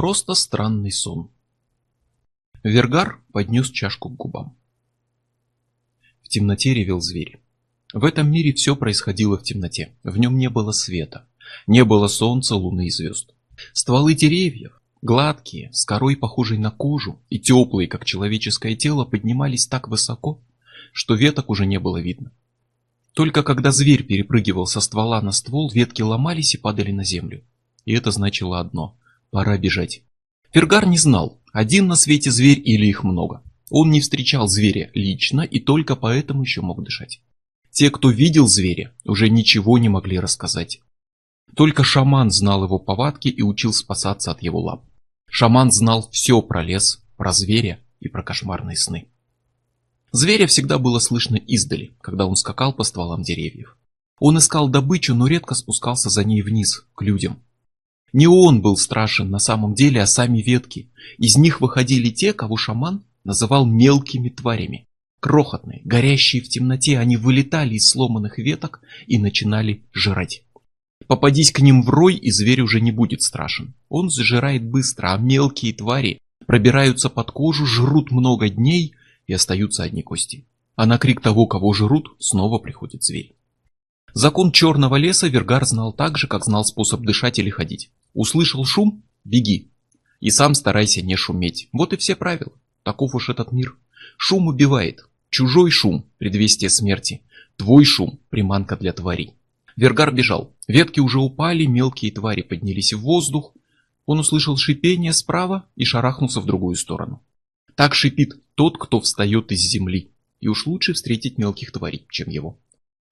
Просто странный сон. Вергар поднес чашку к губам. В темноте ревел зверь. В этом мире все происходило в темноте. В нем не было света. Не было солнца, луны и звезд. Стволы деревьев, гладкие, с корой похожей на кожу и теплые, как человеческое тело, поднимались так высоко, что веток уже не было видно. Только когда зверь перепрыгивал со ствола на ствол, ветки ломались и падали на землю. И это значило одно – пора бежать. Фергар не знал, один на свете зверь или их много. Он не встречал зверя лично и только поэтому еще мог дышать. Те, кто видел зверя, уже ничего не могли рассказать. Только шаман знал его повадки и учил спасаться от его лап. Шаман знал все про лес, про зверя и про кошмарные сны. Зверя всегда было слышно издали, когда он скакал по стволам деревьев. Он искал добычу, но редко спускался за ней вниз, к людям. Не он был страшен на самом деле, а сами ветки. Из них выходили те, кого шаман называл мелкими тварями. Крохотные, горящие в темноте, они вылетали из сломанных веток и начинали жрать. Попадись к ним в рой, и зверь уже не будет страшен. Он зажирает быстро, а мелкие твари пробираются под кожу, жрут много дней и остаются одни кости. А на крик того, кого жрут, снова приходит зверь. Закон черного леса Вергар знал так же, как знал способ дышать или ходить. Услышал шум – беги. И сам старайся не шуметь. Вот и все правила. Таков уж этот мир. Шум убивает. Чужой шум – предвестие смерти. Твой шум – приманка для тварей. Вергар бежал. Ветки уже упали, мелкие твари поднялись в воздух. Он услышал шипение справа и шарахнулся в другую сторону. Так шипит тот, кто встает из земли. И уж лучше встретить мелких тварей, чем его.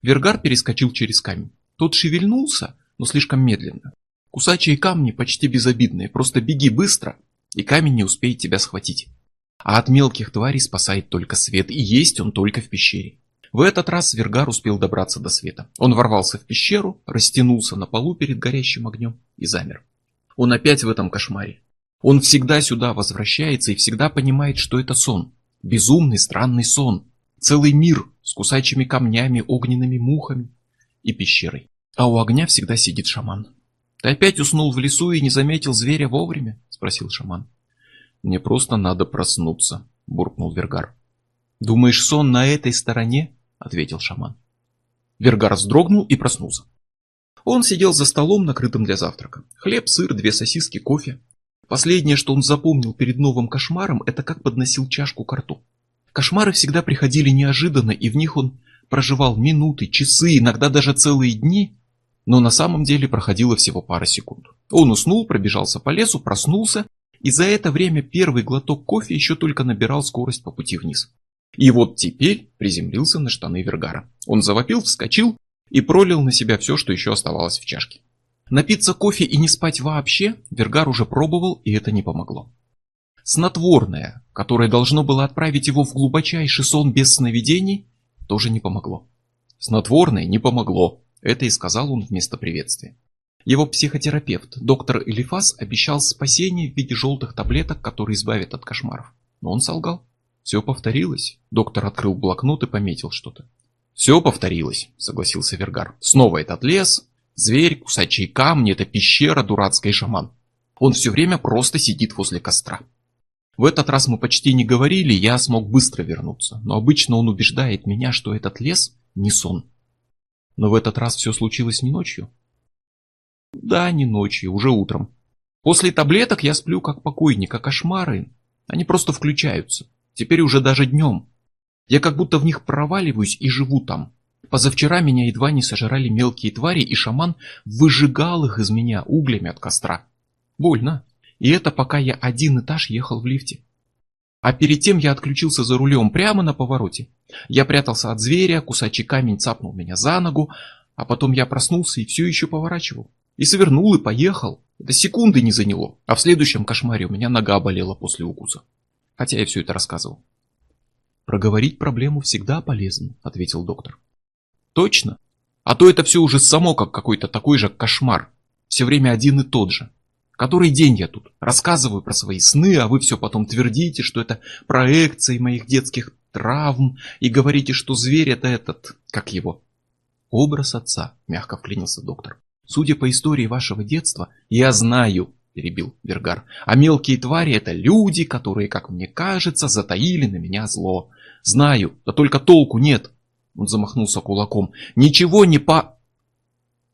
Вергар перескочил через камень. Тот шевельнулся, но слишком медленно. Кусачие камни почти безобидные, просто беги быстро, и камень не успеет тебя схватить. А от мелких тварей спасает только свет, и есть он только в пещере. В этот раз Вергар успел добраться до света. Он ворвался в пещеру, растянулся на полу перед горящим огнем и замер. Он опять в этом кошмаре. Он всегда сюда возвращается и всегда понимает, что это сон. Безумный, странный сон. Целый мир с кусачими камнями, огненными мухами и пещерой. А у огня всегда сидит шаман. «Ты опять уснул в лесу и не заметил зверя вовремя?» — спросил шаман. «Мне просто надо проснуться», — буркнул Вергар. «Думаешь, сон на этой стороне?» — ответил шаман. Вергар вздрогнул и проснулся. Он сидел за столом, накрытым для завтрака. Хлеб, сыр, две сосиски, кофе. Последнее, что он запомнил перед новым кошмаром, это как подносил чашку к рту. Кошмары всегда приходили неожиданно, и в них он проживал минуты, часы, иногда даже целые дни, но на самом деле проходило всего пара секунд. Он уснул, пробежался по лесу, проснулся, и за это время первый глоток кофе еще только набирал скорость по пути вниз. И вот теперь приземлился на штаны Вергара. Он завопил, вскочил и пролил на себя все, что еще оставалось в чашке. Напиться кофе и не спать вообще Вергар уже пробовал, и это не помогло. Снотворное, которое должно было отправить его в глубочайший сон без сновидений, тоже не помогло. Снотворное не помогло, это и сказал он вместо приветствия. Его психотерапевт, доктор Элифас, обещал спасение в виде желтых таблеток, которые избавят от кошмаров. Но он солгал. Все повторилось. Доктор открыл блокнот и пометил что-то. Все повторилось, согласился Вергар. Снова этот лес, Зверь, кусачие камни, это пещера, дурацкая шаман. Он все время просто сидит возле костра. В этот раз мы почти не говорили, я смог быстро вернуться, но обычно он убеждает меня, что этот лес не сон. Но в этот раз все случилось не ночью. Да, не ночью, уже утром. После таблеток я сплю как покойник, а кошмары, они просто включаются. Теперь уже даже днем. Я как будто в них проваливаюсь и живу там. Позавчера меня едва не сожрали мелкие твари, и шаман выжигал их из меня углями от костра. Больно. И это пока я один этаж ехал в лифте. А перед тем я отключился за рулем прямо на повороте. Я прятался от зверя, кусачий камень цапнул меня за ногу, а потом я проснулся и все еще поворачивал. И свернул, и поехал. Это секунды не заняло. А в следующем кошмаре у меня нога болела после укуса. Хотя я все это рассказывал. «Проговорить проблему всегда полезно», — ответил доктор. Точно? А то это все уже само как какой-то такой же кошмар. Все время один и тот же. Который день я тут рассказываю про свои сны, а вы все потом твердите, что это проекции моих детских травм, и говорите, что зверь это этот, как его? Образ отца, мягко вклинился доктор. Судя по истории вашего детства, я знаю, — перебил Вергар. «А мелкие твари — это люди, которые, как мне кажется, затаили на меня зло. Знаю, да только толку нет!» Он замахнулся кулаком. «Ничего не по...»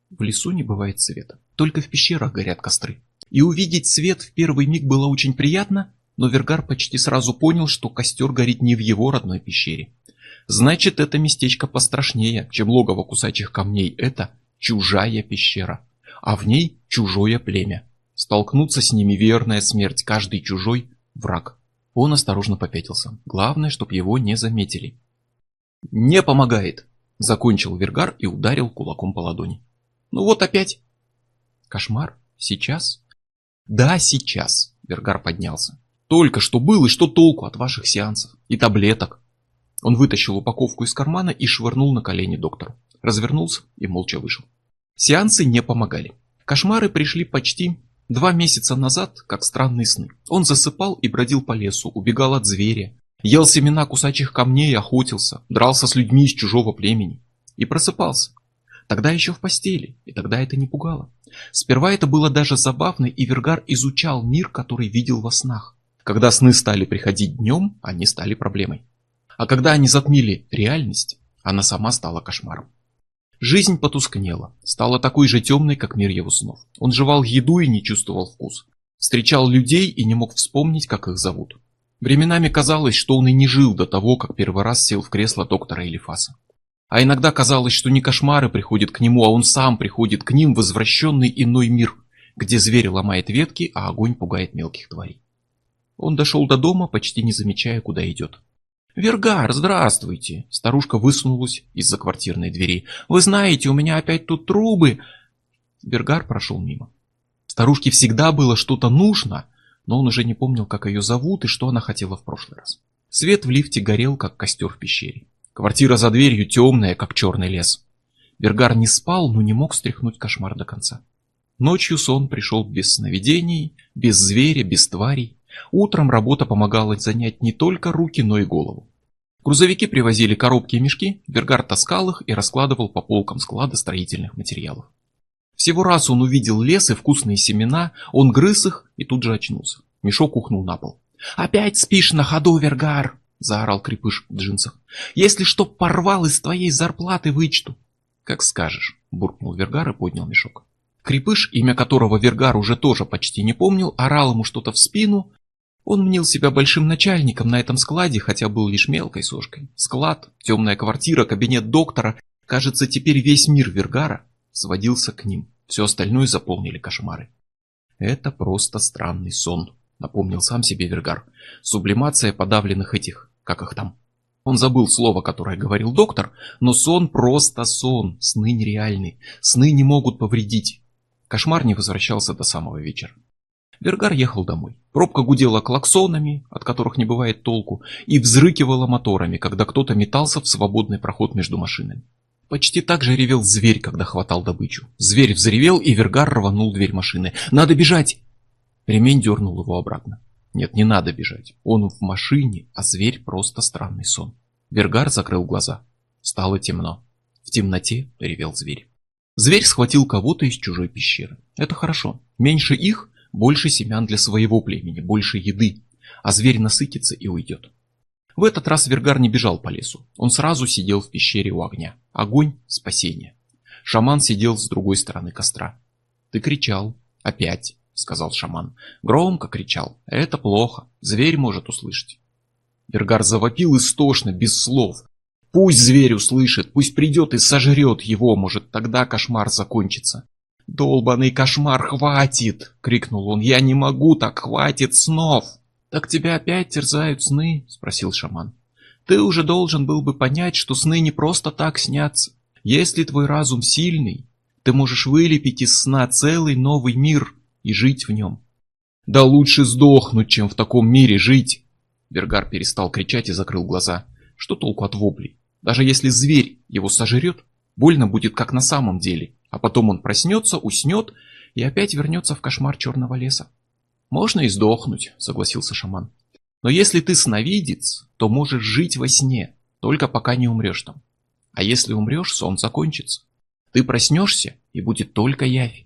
В лесу не бывает света, только в пещерах горят костры. И увидеть свет в первый миг было очень приятно, но Вергар почти сразу понял, что костер горит не в его родной пещере. Значит, это местечко пострашнее, чем логово кусачих камней. Это чужая пещера, а в ней чужое племя. Столкнуться с ними верная смерть, каждый чужой враг. Он осторожно попятился. Главное, чтоб его не заметили. «Не помогает!» — закончил Вергар и ударил кулаком по ладони. «Ну вот опять!» «Кошмар? Сейчас?» «Да, сейчас!» — Вергар поднялся. «Только что был, и что толку от ваших сеансов? И таблеток?» Он вытащил упаковку из кармана и швырнул на колени доктору. Развернулся и молча вышел. Сеансы не помогали. Кошмары пришли почти два месяца назад, как странные сны. Он засыпал и бродил по лесу, убегал от зверя, ел семена кусачих камней, охотился, дрался с людьми из чужого племени. И просыпался. Тогда еще в постели, и тогда это не пугало. Сперва это было даже забавно, и Вергар изучал мир, который видел во снах. Когда сны стали приходить днем, они стали проблемой. А когда они затмили реальность, она сама стала кошмаром. Жизнь потускнела, стала такой же темной, как мир его снов. Он жевал еду и не чувствовал вкус. Встречал людей и не мог вспомнить, как их зовут. Временами казалось, что он и не жил до того, как первый раз сел в кресло доктора Элифаса. А иногда казалось, что не кошмары приходят к нему, а он сам приходит к ним в возвращенный иной мир, где зверь ломает ветки, а огонь пугает мелких тварей. Он дошел до дома, почти не замечая, куда идет. «Вергар, здравствуйте!» Старушка высунулась из-за квартирной двери. «Вы знаете, у меня опять тут трубы!» Вергар прошел мимо. Старушке всегда было что-то нужно, но он уже не помнил, как ее зовут и что она хотела в прошлый раз. Свет в лифте горел, как костер в пещере. Квартира за дверью темная, как черный лес. Вергар не спал, но не мог стряхнуть кошмар до конца. Ночью сон пришел без сновидений, без зверя, без тварей. Утром работа помогала занять не только руки, но и голову. Грузовики привозили коробки и мешки, Вергар таскал их и раскладывал по полкам склада строительных материалов. Всего раз он увидел лес и вкусные семена, он грыз их и тут же очнулся. Мешок ухнул на пол. «Опять спишь на ходу, Вергар!» — заорал крепыш в джинсах. «Если что порвал, из твоей зарплаты вычту!» «Как скажешь!» — буркнул Вергар и поднял мешок. Крепыш, имя которого Вергар уже тоже почти не помнил, орал ему что-то в спину, он мнил себя большим начальником на этом складе, хотя был лишь мелкой сошкой. Склад, темная квартира, кабинет доктора, кажется, теперь весь мир Вергара сводился к ним. Все остальное заполнили кошмары. Это просто странный сон, напомнил сам себе Вергар. Сублимация подавленных этих, как их там. Он забыл слово, которое говорил доктор, но сон просто сон, сны нереальны, сны не могут повредить. Кошмар не возвращался до самого вечера. Вергар ехал домой. Пробка гудела клаксонами, от которых не бывает толку, и взрыкивала моторами, когда кто-то метался в свободный проход между машинами. Почти так же ревел зверь, когда хватал добычу. Зверь взревел, и Вергар рванул дверь машины. «Надо бежать!» Ремень дернул его обратно. Нет, не надо бежать. Он в машине, а зверь просто странный сон. Вергар закрыл глаза. Стало темно. В темноте ревел зверь. Зверь схватил кого-то из чужой пещеры. Это хорошо. Меньше их, больше семян для своего племени, больше еды, а зверь насытится и уйдет. В этот раз Вергар не бежал по лесу. Он сразу сидел в пещере у огня. Огонь – спасение. Шаман сидел с другой стороны костра. «Ты кричал. Опять», – сказал шаман. «Громко кричал. Это плохо. Зверь может услышать». Вергар завопил истошно, без слов. «Пусть зверь услышит, пусть придет и сожрет его, может, тогда кошмар закончится. «Долбанный кошмар, хватит!» — крикнул он. «Я не могу так, хватит снов!» «Так тебя опять терзают сны?» — спросил шаман. «Ты уже должен был бы понять, что сны не просто так снятся. Если твой разум сильный, ты можешь вылепить из сна целый новый мир и жить в нем». «Да лучше сдохнуть, чем в таком мире жить!» Бергар перестал кричать и закрыл глаза. Что толку от воплей? Даже если зверь его сожрет, больно будет как на самом деле. А потом он проснется, уснет и опять вернется в кошмар черного леса. Можно и сдохнуть, согласился шаман. Но если ты сновидец, то можешь жить во сне, только пока не умрешь там. А если умрешь, сон закончится. Ты проснешься, и будет только явь.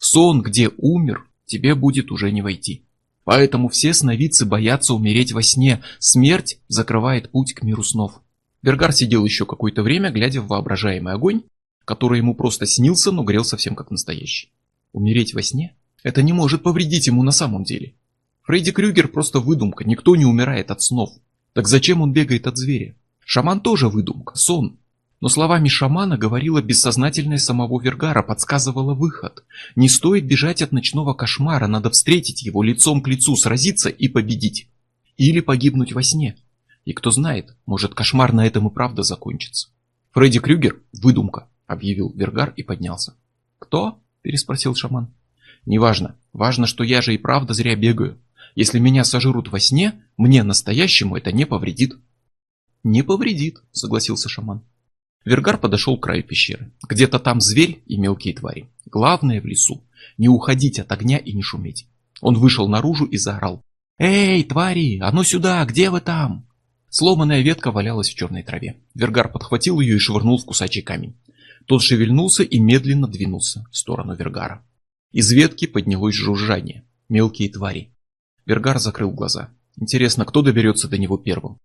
Сон, где умер, тебе будет уже не войти. Поэтому все сновидцы боятся умереть во сне. Смерть закрывает путь к миру снов. Вергар сидел еще какое-то время, глядя в воображаемый огонь, который ему просто снился, но грел совсем как настоящий. Умереть во сне? Это не может повредить ему на самом деле. Фредди Крюгер просто выдумка, никто не умирает от снов. Так зачем он бегает от зверя? Шаман тоже выдумка, сон. Но словами шамана говорила бессознательное самого Вергара, подсказывала выход. Не стоит бежать от ночного кошмара, надо встретить его лицом к лицу, сразиться и победить. Или погибнуть во сне. И кто знает, может кошмар на этом и правда закончится. Фредди Крюгер – выдумка, объявил Вергар и поднялся. Кто? переспросил шаман. Неважно. Важно, что я же и правда зря бегаю. Если меня сожрут во сне, мне настоящему это не повредит. Не повредит, согласился шаман. Вергар подошел к краю пещеры. Где-то там зверь и мелкие твари. Главное в лесу – не уходить от огня и не шуметь. Он вышел наружу и заорал. «Эй, твари, а ну сюда, где вы там?» Сломанная ветка валялась в черной траве. Вергар подхватил ее и швырнул в кусачий камень. Тот шевельнулся и медленно двинулся в сторону Вергара. Из ветки поднялось жужжание. Мелкие твари. Вергар закрыл глаза. Интересно, кто доберется до него первым?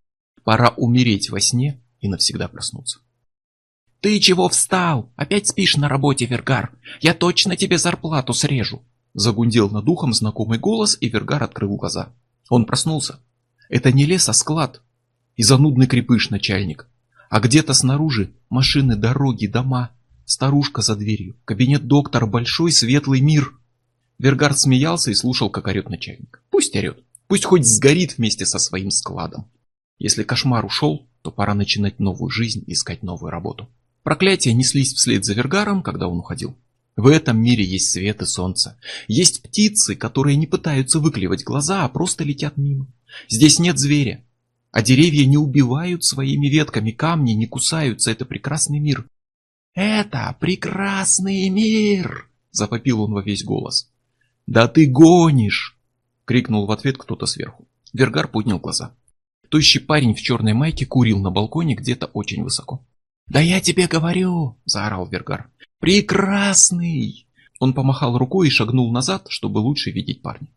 Пора умереть во сне и навсегда проснуться. «Ты чего встал? Опять спишь на работе, Вергар? Я точно тебе зарплату срежу!» Загундел над ухом знакомый голос, и Вергар открыл глаза. Он проснулся. Это не лес, а склад. И занудный крепыш начальник. А где-то снаружи машины, дороги, дома. Старушка за дверью. Кабинет доктора, большой светлый мир. Вергар смеялся и слушал, как орет начальник. Пусть орет. Пусть хоть сгорит вместе со своим складом. Если кошмар ушел, то пора начинать новую жизнь, искать новую работу. Проклятия неслись вслед за Вергаром, когда он уходил. В этом мире есть свет и солнце. Есть птицы, которые не пытаются выклевать глаза, а просто летят мимо. Здесь нет зверя. А деревья не убивают своими ветками, камни не кусаются. Это прекрасный мир. «Это прекрасный мир!» — запопил он во весь голос. «Да ты гонишь!» — крикнул в ответ кто-то сверху. Вергар поднял глаза. Тощий парень в черной майке курил на балконе где-то очень высоко. «Да я тебе говорю!» – заорал Вергар. «Прекрасный!» Он помахал рукой и шагнул назад, чтобы лучше видеть парня.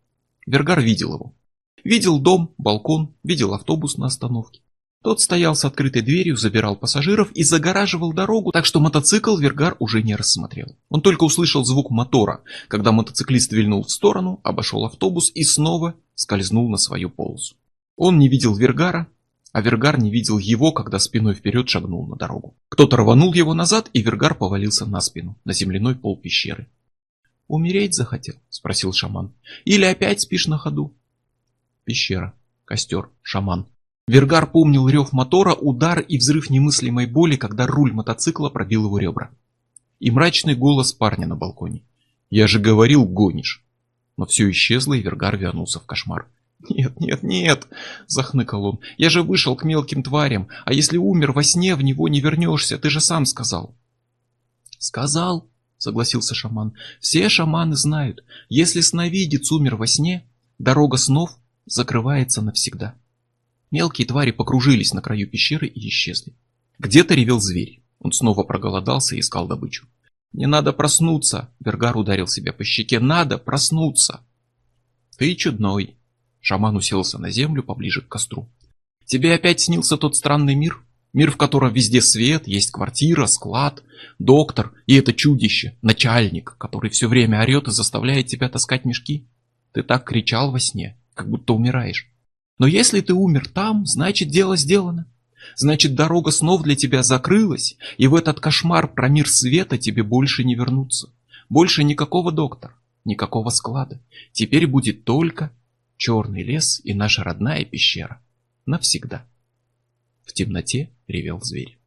Вергар видел его. Видел дом, балкон, видел автобус на остановке. Тот стоял с открытой дверью, забирал пассажиров и загораживал дорогу, так что мотоцикл Вергар уже не рассмотрел. Он только услышал звук мотора, когда мотоциклист вильнул в сторону, обошел автобус и снова скользнул на свою полосу. Он не видел Вергара, а Вергар не видел его, когда спиной вперед шагнул на дорогу. Кто-то рванул его назад, и Вергар повалился на спину, на земляной пол пещеры. «Умереть захотел?» — спросил шаман. «Или опять спишь на ходу?» Пещера, костер, шаман. Вергар помнил рев мотора, удар и взрыв немыслимой боли, когда руль мотоцикла пробил его ребра. И мрачный голос парня на балконе. «Я же говорил, гонишь!» Но все исчезло, и Вергар вернулся в кошмар. «Нет, нет, нет!» – захныкал он. «Я же вышел к мелким тварям, а если умер во сне, в него не вернешься, ты же сам сказал». «Сказал?» – согласился шаман. «Все шаманы знают, если сновидец умер во сне, дорога снов закрывается навсегда». Мелкие твари покружились на краю пещеры и исчезли. Где-то ревел зверь. Он снова проголодался и искал добычу. «Не надо проснуться!» – Вергар ударил себя по щеке. «Надо проснуться!» «Ты чудной!» Шаман уселся на землю поближе к костру. «Тебе опять снился тот странный мир? Мир, в котором везде свет, есть квартира, склад, доктор и это чудище, начальник, который все время орет и заставляет тебя таскать мешки? Ты так кричал во сне, как будто умираешь. Но если ты умер там, значит дело сделано. Значит дорога снов для тебя закрылась, и в этот кошмар про мир света тебе больше не вернуться. Больше никакого доктора, никакого склада. Теперь будет только черный лес и наша родная пещера. Навсегда. В темноте ревел зверь.